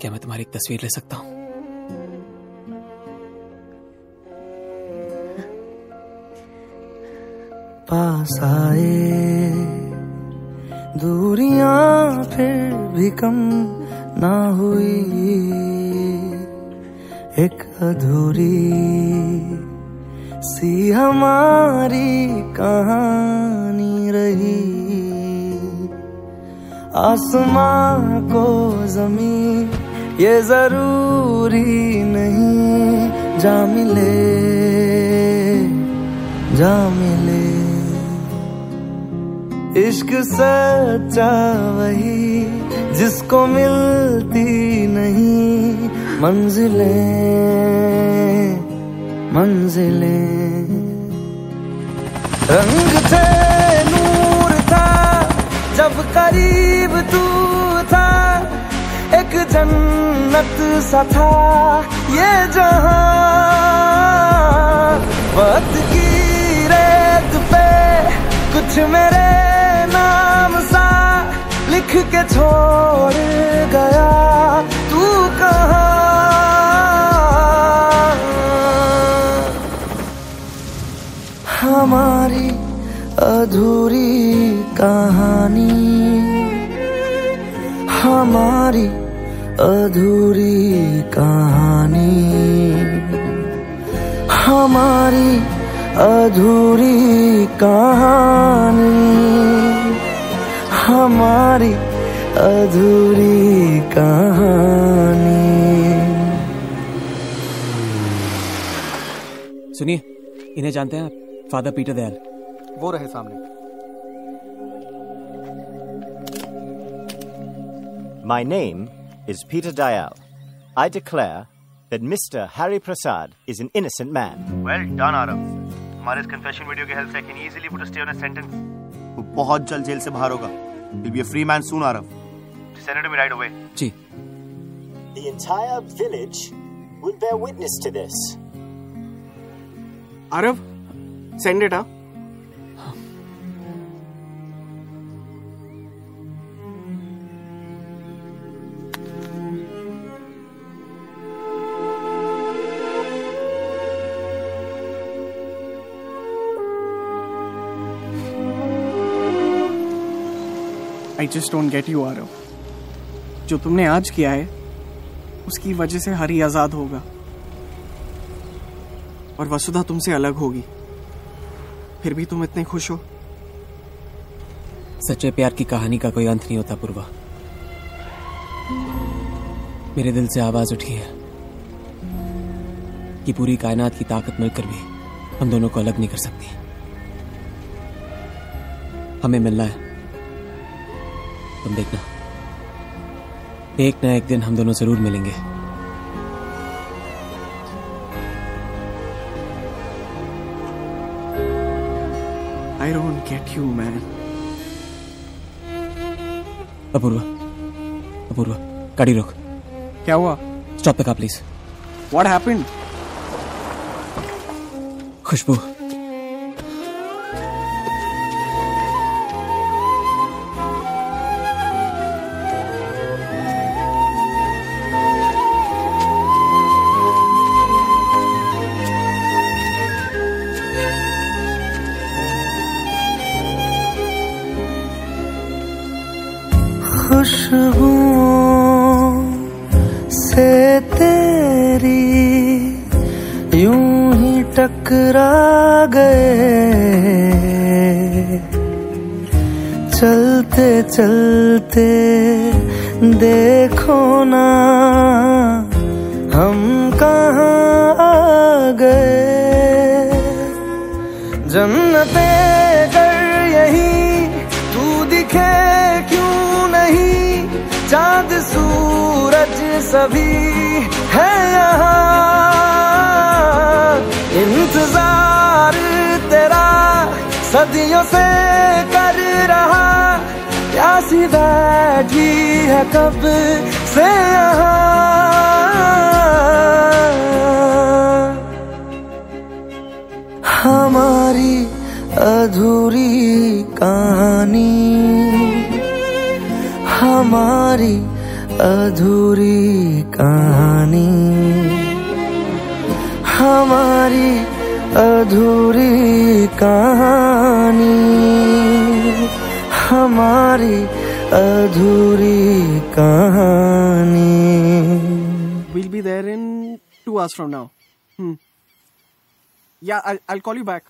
क्या मैं तुम्हारी एक तस्वीर ले सकता हूँ? पास आए, दूरियाँ फिर भी कम ना हुई। एक अधूरी सी हमारी कहानी रही। आसमां को ज़मीन ये ज़रूरी नहीं, जा मिले जा मिले। इश्क सच्चा वही जिसको मिलती नहीं, मंजिलें मंजिलें। रंग थे नूर था, जब करीब तू था एक जन्नत सा था ये जहाँ। की रेत पे कुछ मेरे नाम सा लिख के छोड़ गया। तू कहा? हमारी अधूरी कहानी। हमारी अधूरी कहानी। हमारी अधूरी कहानी। हमारी अधूरी कहानी। सुनिए इन्हें जानते हैं आप? Father Peter Dayal. वो रहे सामने। My name is Peter Dayal. I declare that Mr. Harry Prasad is an innocent man. Well done, Arav. हमारे इस कन्फेशन वीडियो के हेल्प से can easily put stay on a sentence वो बहुत जल्द जेल से बाहर होगा will be a free man soon Aarav send it me right away ji The entire village will bear witness to this. Aarav send it हाँ I just don't get you are जो तुमने आज किया है, उसकी वजह से हरी आज़ाद होगा। और वसुधा तुमसे अलग होगी। फिर भी तुम इतने खुश हो? सच्चे प्यार की कहानी का कोई अंत नहीं होता, पूर्वा। मेरे दिल से आवाज़ उठी है कि पूरी कायनात की ताकत मिलकर भी हम दोनों को अलग नहीं कर सकती। हमें मिलना है। तुम देखना। एक ना एक दिन हम दोनों ज़रूर मिलेंगे। I don't get you man Apoorva Apoorva गाड़ी रोक। क्या हुआ? Stop the car please what happened खुशबू। खुशबुओं से तेरी यूँ ही टकरा गए। चलते चलते देखो ना सभी है यहाँ। इंतज़ार तेरा सदियों से कर रहा। प्यासी बैठी है कब से यहाँ। हमारी अधूरी कहानी। हमारी अधूरी कहानी। हमारी अधूरी कहानी। हमारी अधूरी कहानी। Will be there in two hours from now या आई कॉल यू बैक